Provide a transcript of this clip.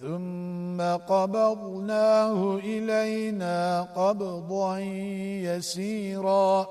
ثم قبضناه إلينا قبضا يسيرا